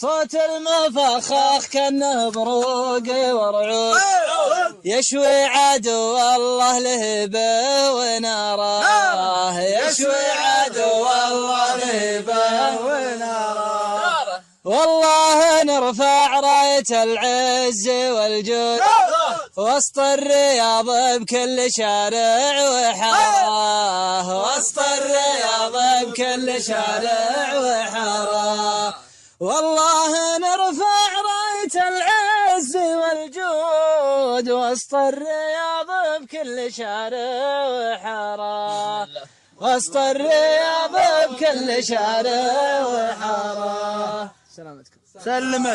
صوت المفخخ كانه بروق ورعود يشوي عدو الله لهبه وناره يشوي عدو الله لهبه وناره والله نرفع راية العز والجود. وسط الرياض بكل شارع وحاره وسط الرياض بكل شارع وحاره والله نرفع راية العز والجود وسط الرياض بكل شارع وحارة. وسط الرياض بكل شارع وحارة. سلامتكم. سلمت.